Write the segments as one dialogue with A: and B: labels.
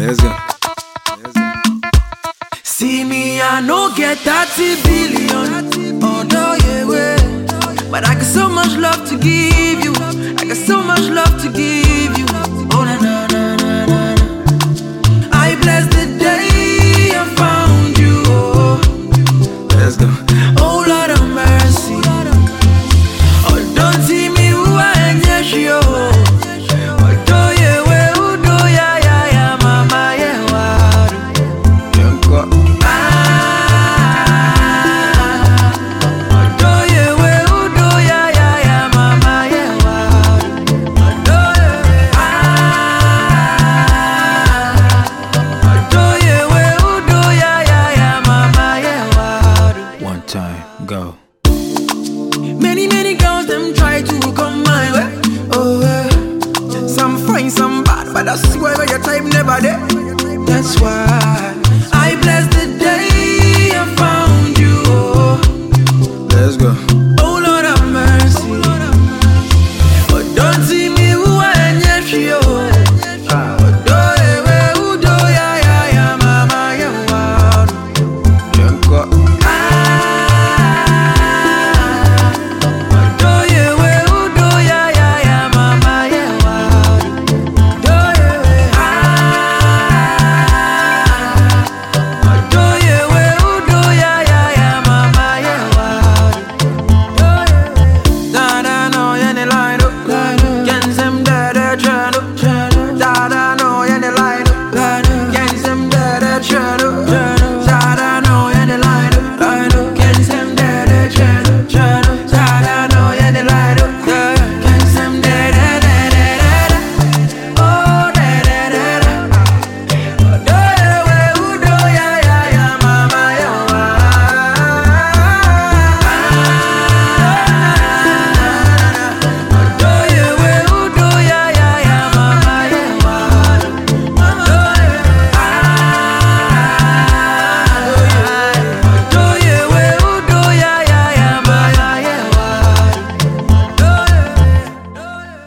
A: Let's go.
B: See me, I no get 30 billion. Oh, no, yeah, yeah. But I got so much love to give you. I got so much Many, many girls, them try to come my way. Oh, yeah. Some fine, some bad, but that's why your time never there. That's why I bless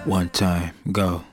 A: One time, go.